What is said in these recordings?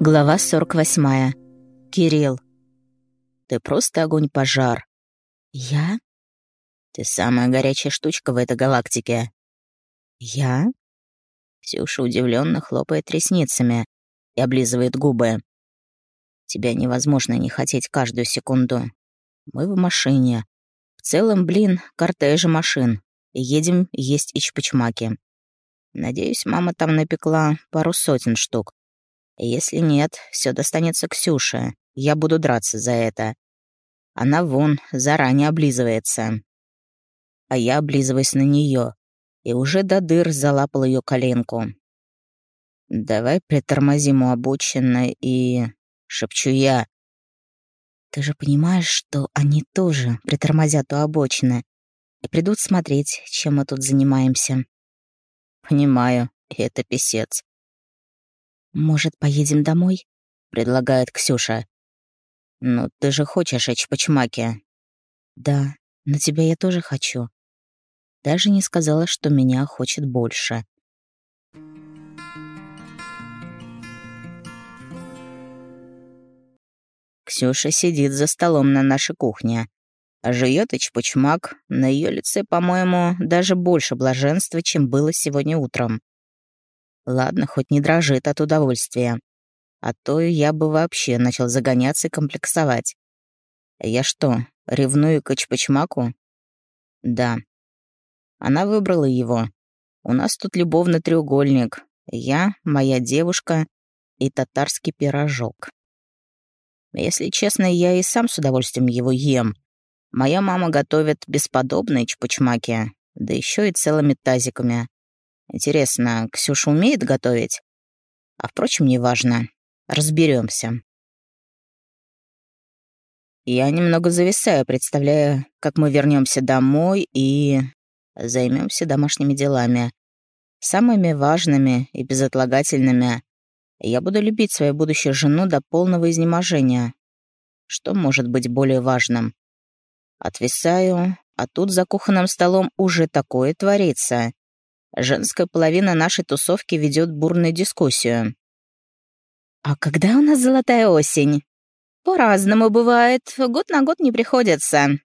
Глава 48. Кирилл. Ты просто огонь-пожар. Я? Ты самая горячая штучка в этой галактике. Я? Ксюша удивленно хлопает ресницами и облизывает губы. Тебя невозможно не хотеть каждую секунду. Мы в машине. В целом, блин, кортежи машин. И едем есть ичпочмаки. Надеюсь, мама там напекла пару сотен штук. Если нет, все достанется Ксюше. Я буду драться за это. Она вон заранее облизывается. А я облизываюсь на нее и уже до дыр залапал ее коленку. «Давай притормозим у обочины и...» — шепчу я. «Ты же понимаешь, что они тоже притормозят у обочины и придут смотреть, чем мы тут занимаемся?» «Понимаю, это писец. «Может, поедем домой?» — предлагает Ксюша. «Ну, ты же хочешь эчпочмаки». «Да, но тебя я тоже хочу». Даже не сказала, что меня хочет больше. Ксюша сидит за столом на нашей кухне. Жует эчпочмак. На ее лице, по-моему, даже больше блаженства, чем было сегодня утром. Ладно, хоть не дрожит от удовольствия. А то я бы вообще начал загоняться и комплексовать. Я что, ревную к Чпачмаку? Да. Она выбрала его. У нас тут любовный треугольник. Я, моя девушка и татарский пирожок. Если честно, я и сам с удовольствием его ем. Моя мама готовит бесподобные чпачмаки, да еще и целыми тазиками. Интересно, Ксюша умеет готовить? А впрочем, неважно. Разберемся. Я немного зависаю, представляя, как мы вернемся домой и займемся домашними делами. Самыми важными и безотлагательными. Я буду любить свою будущую жену до полного изнеможения. Что может быть более важным? Отвисаю, а тут за кухонным столом уже такое творится. Женская половина нашей тусовки ведет бурную дискуссию. «А когда у нас золотая осень?» «По-разному бывает, год на год не приходится».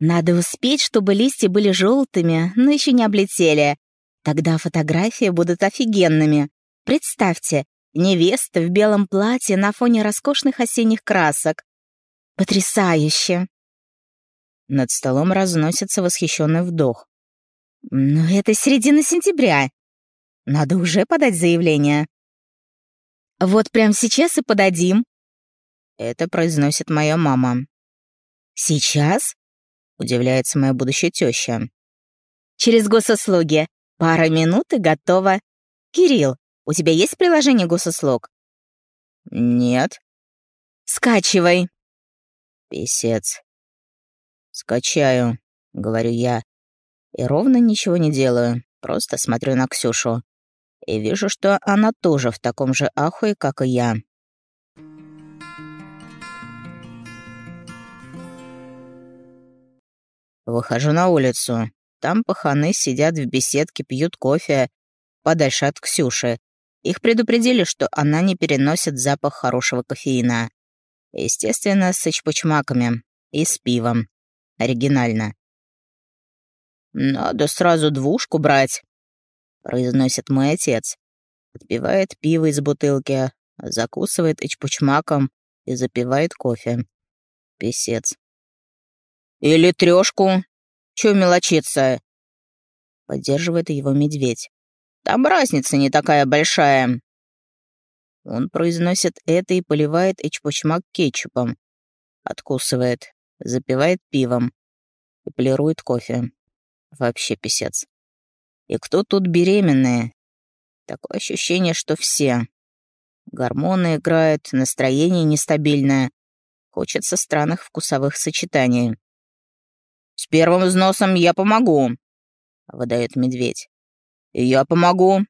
«Надо успеть, чтобы листья были желтыми, но еще не облетели. Тогда фотографии будут офигенными. Представьте, невеста в белом платье на фоне роскошных осенних красок. Потрясающе!» Над столом разносится восхищенный вдох. Но это середина сентября. Надо уже подать заявление. Вот прямо сейчас и подадим. Это произносит моя мама. Сейчас? Удивляется моя будущая теща. Через госуслуги. Пара минут и готово. Кирилл, у тебя есть приложение госуслуг? Нет. Скачивай. Песец. Скачаю, говорю я. И ровно ничего не делаю, просто смотрю на Ксюшу. И вижу, что она тоже в таком же ахуе, как и я. Выхожу на улицу. Там паханы сидят в беседке, пьют кофе, подальше от Ксюши. Их предупредили, что она не переносит запах хорошего кофеина. Естественно, с ичпочмаками и с пивом. Оригинально. «Надо сразу двушку брать», — произносит мой отец. Отпивает пиво из бутылки, закусывает ичпучмаком и запивает кофе. Песец. «Или трешку? Чё мелочиться?» Поддерживает его медведь. «Там разница не такая большая». Он произносит это и поливает ичпучмак кетчупом. Откусывает, запивает пивом и полирует кофе. Вообще писец. И кто тут беременные? Такое ощущение, что все. Гормоны играют, настроение нестабильное. Хочется странных вкусовых сочетаний. «С первым взносом я помогу», — выдает медведь. «И я помогу».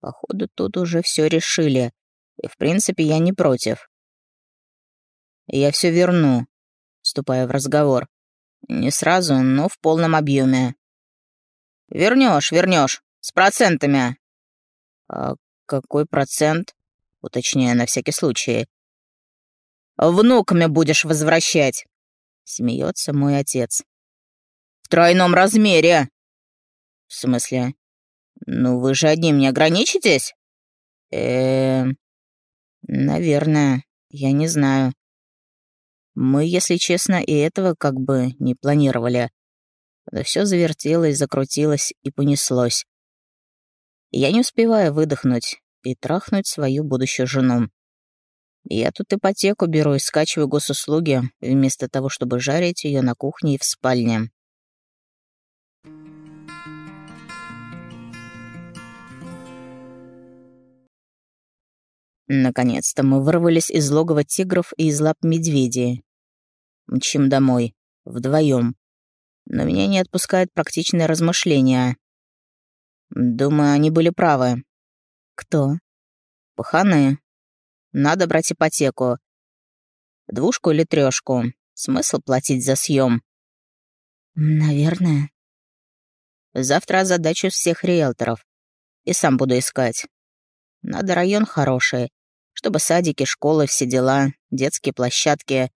Походу, тут уже все решили, и, в принципе, я не против. «Я все верну», — вступая в разговор. Не сразу, но в полном объеме. Вернешь, вернешь, с процентами. А какой процент? уточняя на всякий случай. «Внуками будешь возвращать!» — смеется мой отец. «В тройном размере!» «В смысле? Ну вы же одним не ограничитесь?» э Наверное, я не знаю. Мы, если честно, и этого как бы не планировали. Да все завертелось, закрутилось и понеслось. Я не успеваю выдохнуть и трахнуть свою будущую жену. Я тут ипотеку беру и скачиваю госуслуги, вместо того, чтобы жарить ее на кухне и в спальне. Наконец-то мы вырвались из логова тигров и из лап медведей. Мчим домой. Вдвоем. Но меня не отпускает практичное размышление. Думаю, они были правы. Кто? Паханы. Надо брать ипотеку. Двушку или трешку. Смысл платить за съем? Наверное. Завтра озадачу всех риэлторов. И сам буду искать. Надо район хороший, чтобы садики, школы, все дела, детские площадки.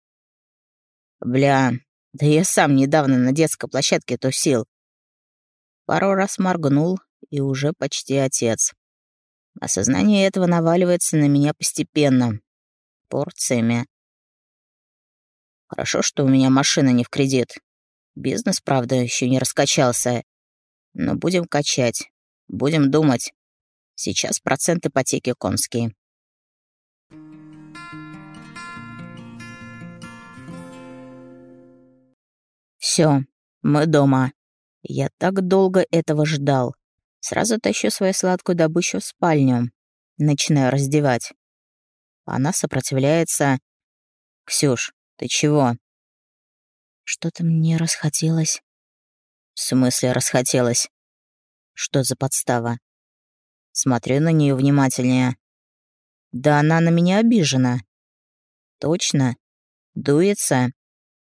Бля, да я сам недавно на детской площадке тусил. Пару раз моргнул, и уже почти отец. Осознание этого наваливается на меня постепенно, порциями. Хорошо, что у меня машина не в кредит. Бизнес, правда, еще не раскачался. Но будем качать, будем думать. Сейчас процент ипотеки конский. Все, мы дома. Я так долго этого ждал. Сразу тащу свою сладкую добычу в спальню. Начинаю раздевать. Она сопротивляется. «Ксюш, ты чего?» «Что-то мне расхотелось». «В смысле расхотелось? Что за подстава?» Смотрю на нее внимательнее. Да она на меня обижена. Точно. Дуется.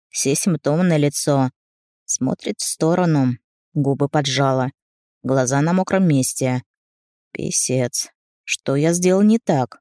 Все симптомы на лицо. Смотрит в сторону. Губы поджала. Глаза на мокром месте. Песец. Что я сделал не так?